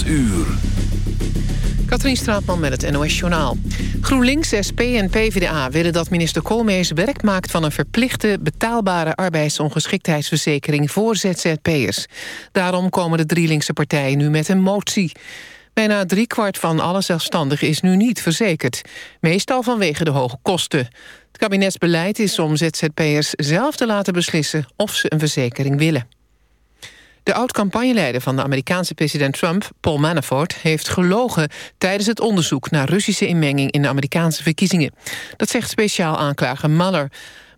8 uur. Katrien Straatman met het NOS-journaal. GroenLinks, SP en PvdA willen dat minister Koolmees werk maakt... van een verplichte betaalbare arbeidsongeschiktheidsverzekering voor ZZP'ers. Daarom komen de drie linkse partijen nu met een motie. Bijna driekwart van alle zelfstandigen is nu niet verzekerd. Meestal vanwege de hoge kosten. Het kabinetsbeleid is om ZZP'ers zelf te laten beslissen... of ze een verzekering willen. De oud-campagneleider van de Amerikaanse president Trump, Paul Manafort... heeft gelogen tijdens het onderzoek naar Russische inmenging... in de Amerikaanse verkiezingen. Dat zegt speciaal aanklager Mueller.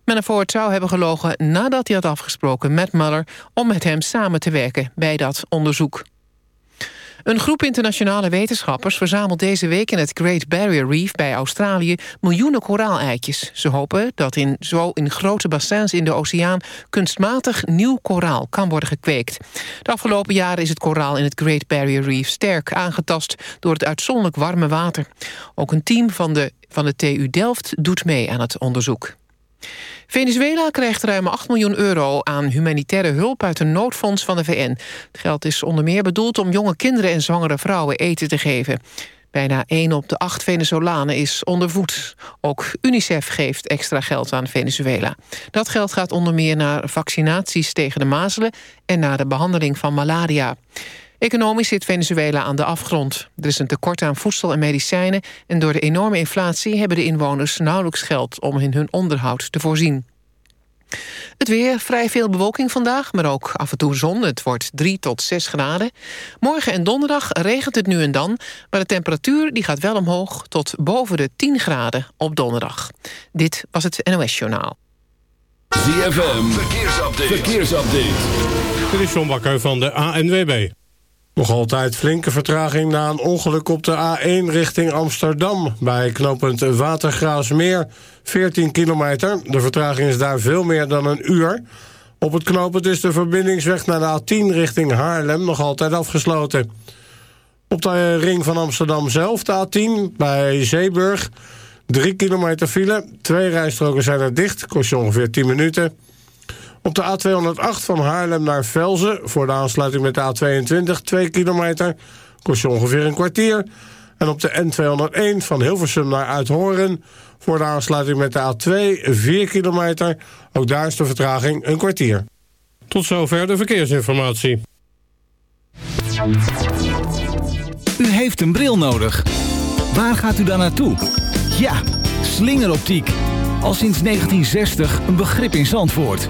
Manafort zou hebben gelogen nadat hij had afgesproken met Mueller... om met hem samen te werken bij dat onderzoek. Een groep internationale wetenschappers verzamelt deze week in het Great Barrier Reef bij Australië miljoenen koraaleitjes. Ze hopen dat in zo in grote bassins in de oceaan kunstmatig nieuw koraal kan worden gekweekt. De afgelopen jaren is het koraal in het Great Barrier Reef sterk aangetast door het uitzonderlijk warme water. Ook een team van de, van de TU Delft doet mee aan het onderzoek. Venezuela krijgt ruim 8 miljoen euro aan humanitaire hulp uit een noodfonds van de VN. Het geld is onder meer bedoeld om jonge kinderen en zwangere vrouwen eten te geven. Bijna 1 op de 8 Venezolanen is ondervoed. Ook UNICEF geeft extra geld aan Venezuela. Dat geld gaat onder meer naar vaccinaties tegen de mazelen... en naar de behandeling van malaria. Economisch zit Venezuela aan de afgrond. Er is een tekort aan voedsel en medicijnen... en door de enorme inflatie hebben de inwoners nauwelijks geld... om in hun onderhoud te voorzien. Het weer, vrij veel bewolking vandaag, maar ook af en toe zon. Het wordt 3 tot 6 graden. Morgen en donderdag regent het nu en dan... maar de temperatuur die gaat wel omhoog tot boven de 10 graden op donderdag. Dit was het NOS Journaal. ZFM, verkeersupdate. verkeersupdate. Dit is John Bakker van de ANWB. Nog altijd flinke vertraging na een ongeluk op de A1 richting Amsterdam... bij knooppunt Watergraasmeer, 14 kilometer. De vertraging is daar veel meer dan een uur. Op het knooppunt is de verbindingsweg naar de A10 richting Haarlem nog altijd afgesloten. Op de ring van Amsterdam zelf, de A10, bij Zeeburg... 3 kilometer file, twee rijstroken zijn er dicht, kost je ongeveer 10 minuten... Op de A208 van Haarlem naar Velzen... voor de aansluiting met de A22, 2 kilometer... kost je ongeveer een kwartier. En op de N201 van Hilversum naar Uithoren... voor de aansluiting met de A2, 4 kilometer. Ook daar is de vertraging een kwartier. Tot zover de verkeersinformatie. U heeft een bril nodig. Waar gaat u dan naartoe? Ja, slingeroptiek. Al sinds 1960 een begrip in Zandvoort.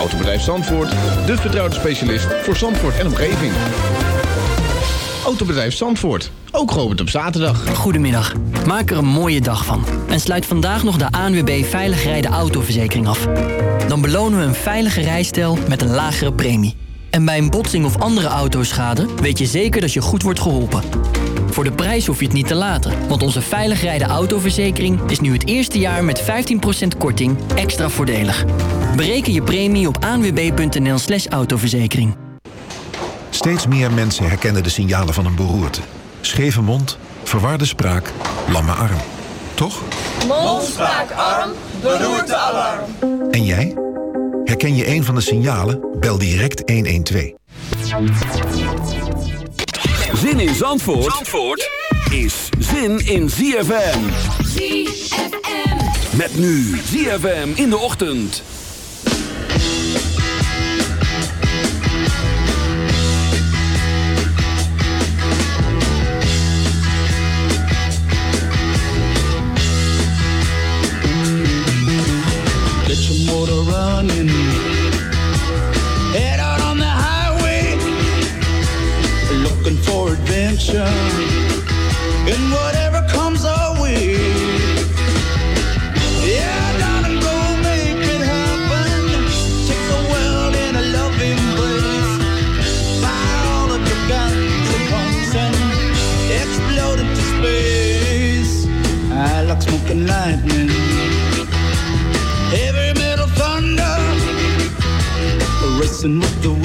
Autobedrijf Zandvoort, de vertrouwde specialist voor Zandvoort en omgeving. Autobedrijf Zandvoort, ook geopend op zaterdag. Goedemiddag, maak er een mooie dag van. En sluit vandaag nog de ANWB Veilig Rijden Autoverzekering af. Dan belonen we een veilige rijstijl met een lagere premie. En bij een botsing of andere autoschade weet je zeker dat je goed wordt geholpen. Voor de prijs hoef je het niet te laten, want onze veilig rijden autoverzekering is nu het eerste jaar met 15% korting extra voordelig. Bereken je premie op aanwb.nl slash autoverzekering. Steeds meer mensen herkennen de signalen van een beroerte. Scheve mond, verwarde spraak, lamme arm. Toch? Mond, spraak, arm, beroerte, alarm. En jij? Herken je een van de signalen? Bel direct 112. Zin in Zandvoort, Zandvoort is zin in ZFM. ZFM. Met nu ZFM in de ochtend. morning. Head out on the highway, looking for adventure. And what messing with the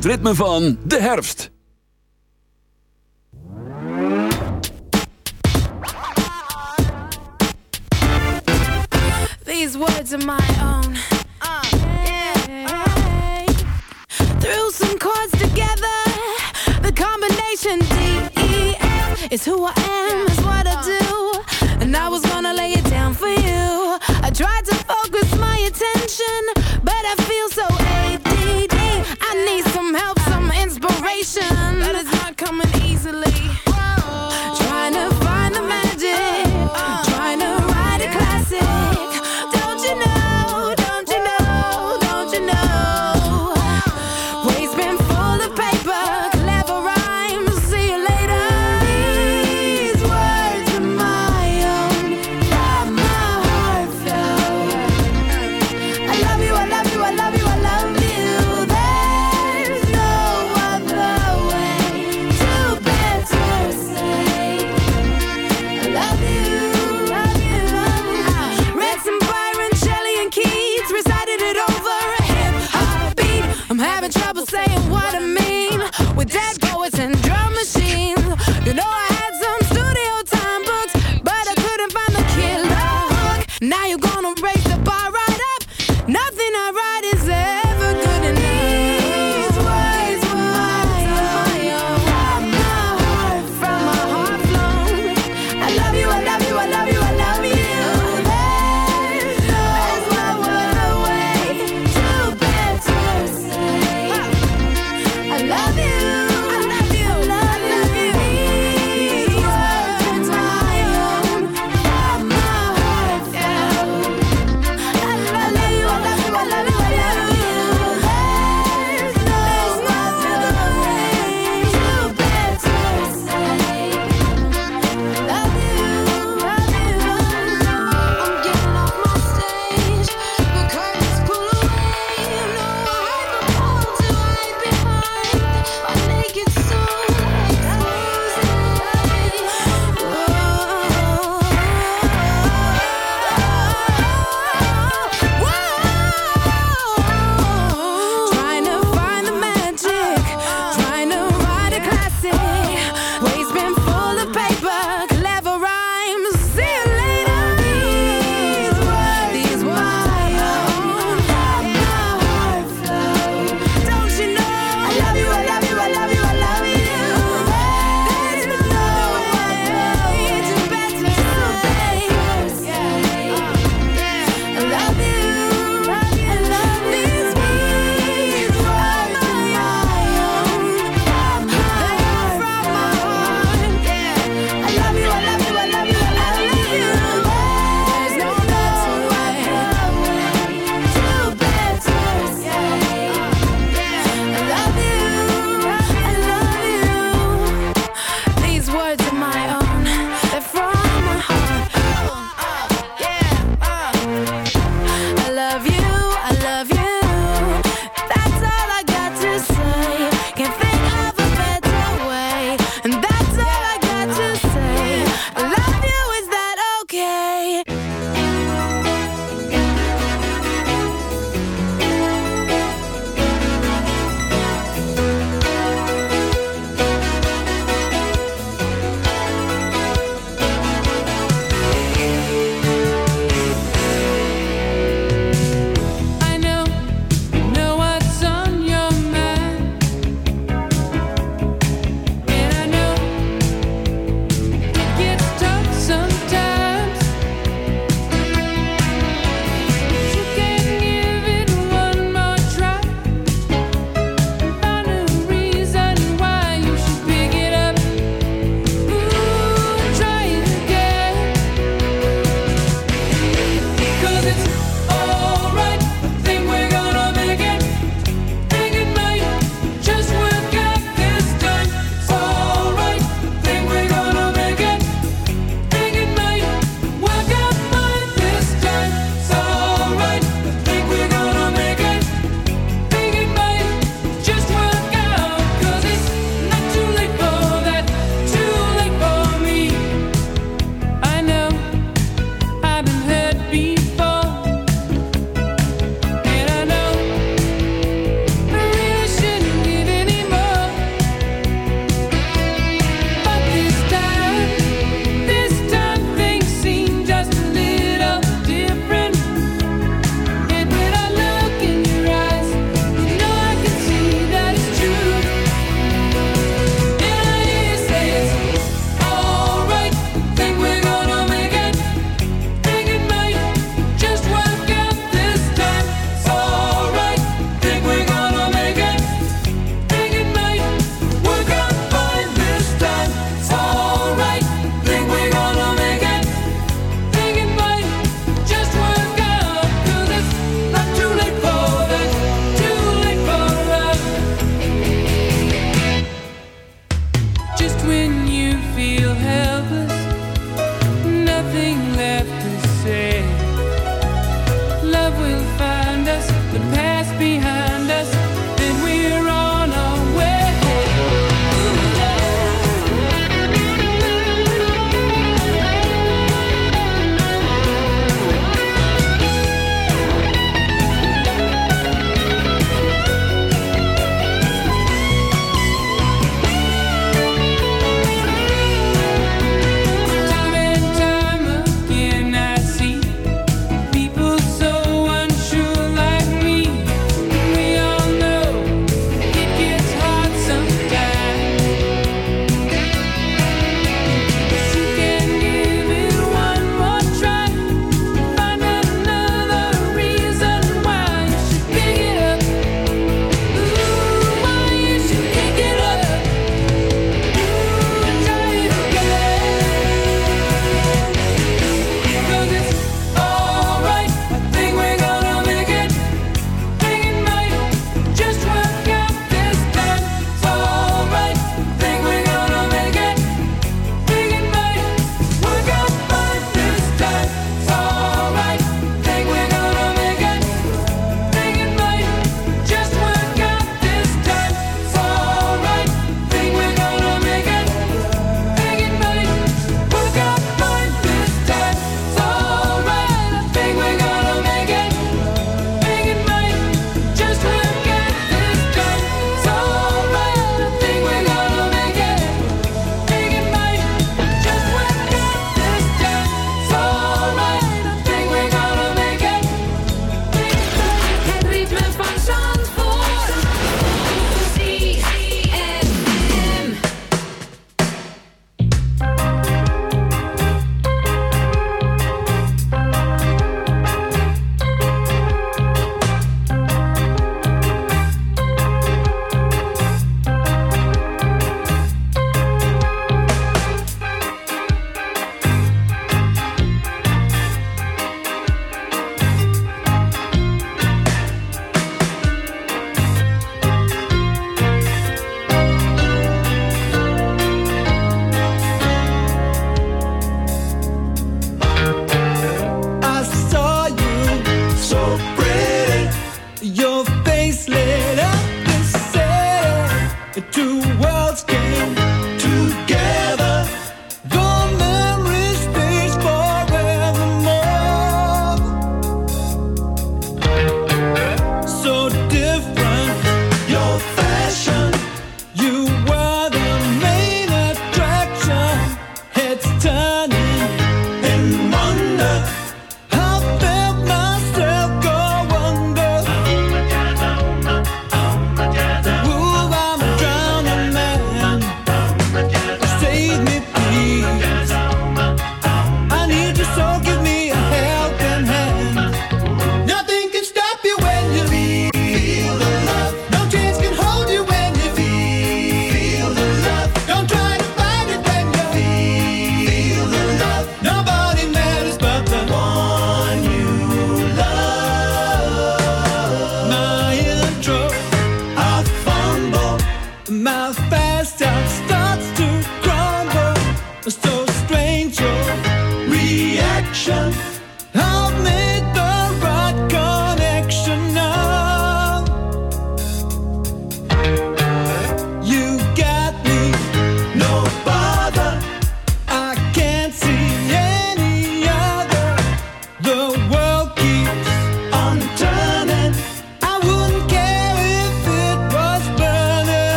het ritme van de herfst. These words are my own. Uh, yeah, uh. Threw some chords together. The combination D E F is who I am, is what I do, and I was gonna lay it down for you. I tried to focus my attention.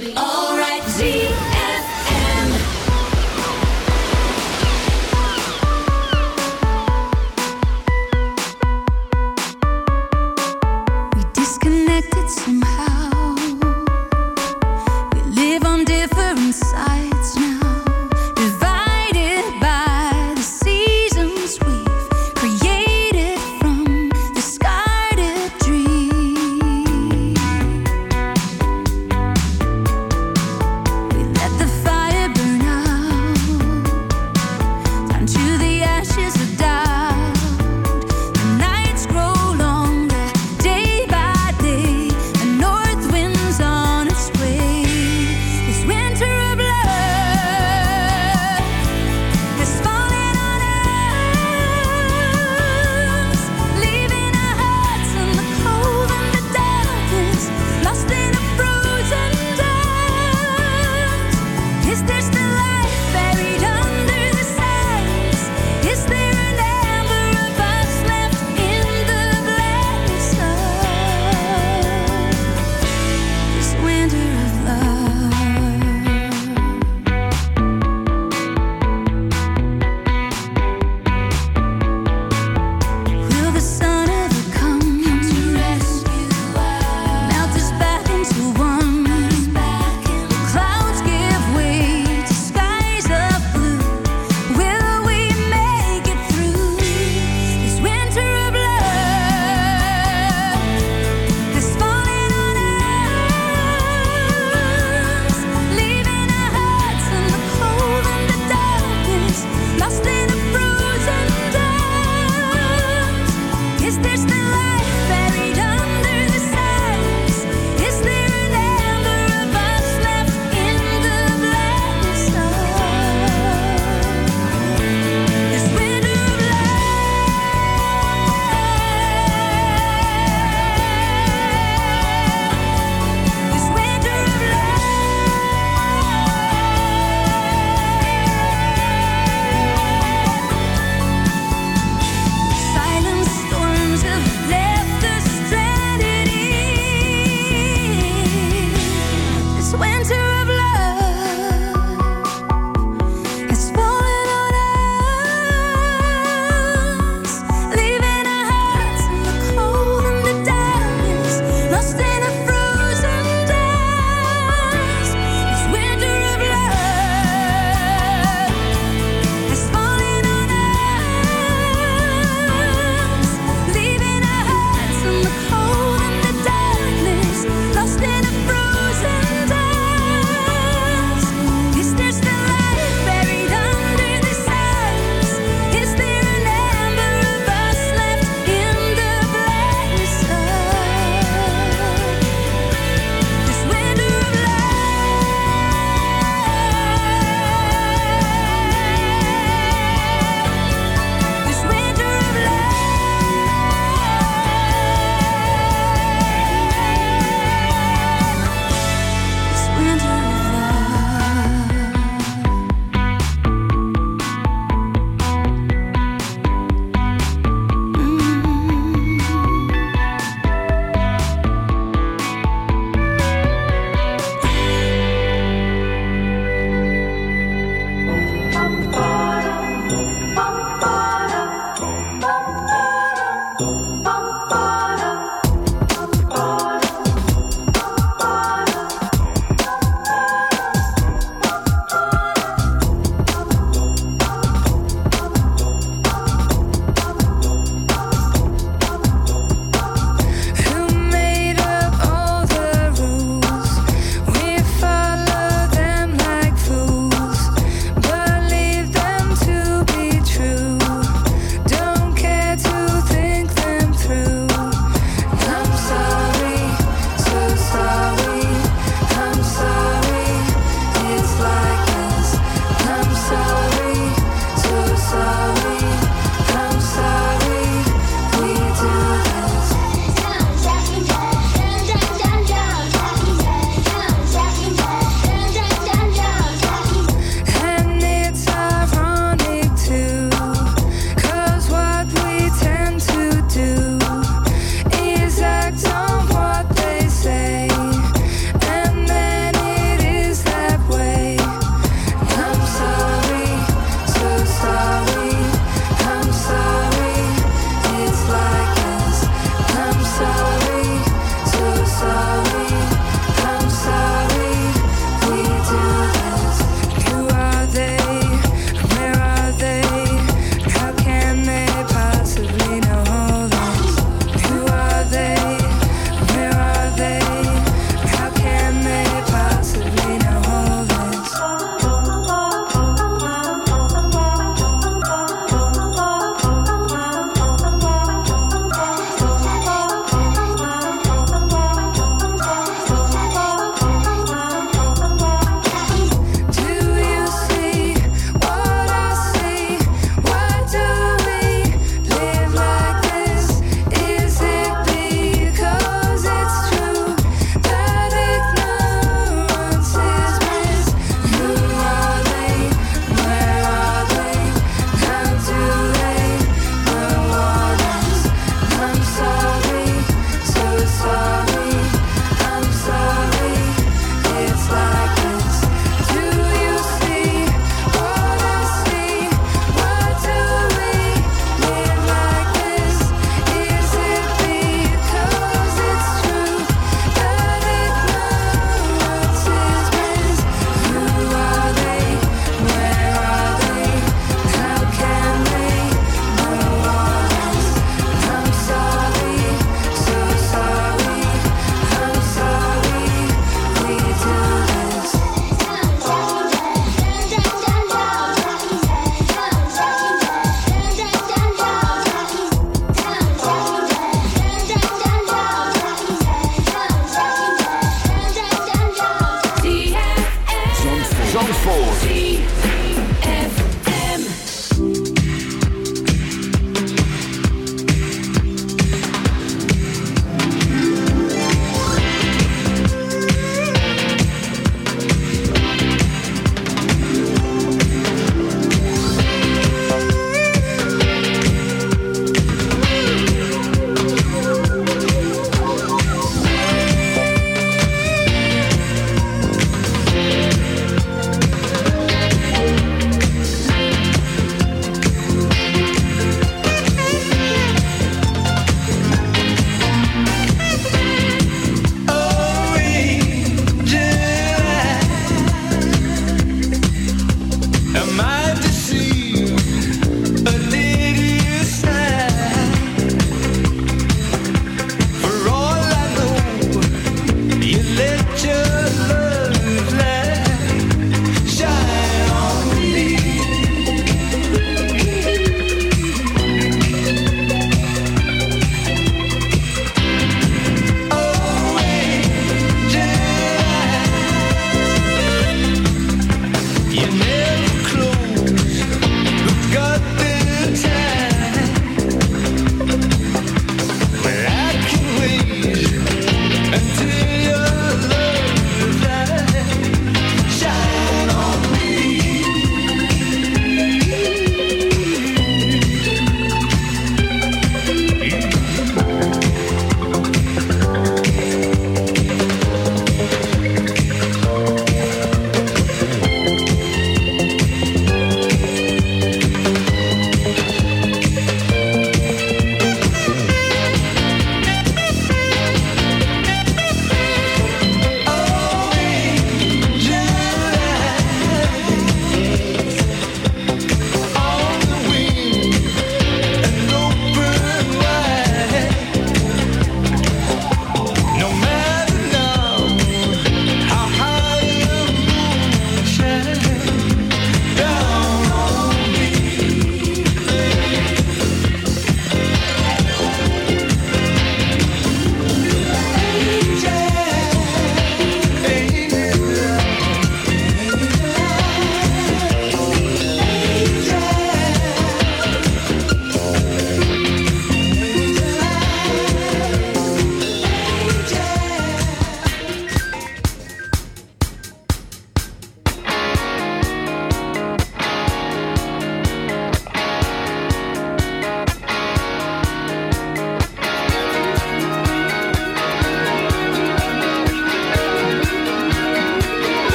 be alright. ZFM.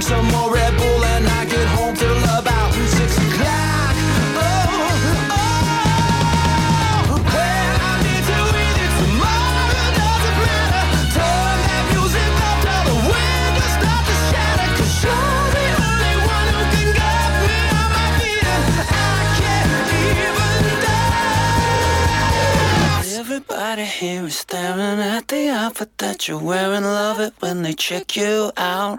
Drink some more Red Bull and I get home till about six o'clock. Oh, oh, I tomorrow doesn't matter. Turn that music up, tell the wind to start to you're the only one who can get me on my feet, and I can't even dance. Everybody here is staring at the outfit that you're wearing. Love it when they check you out.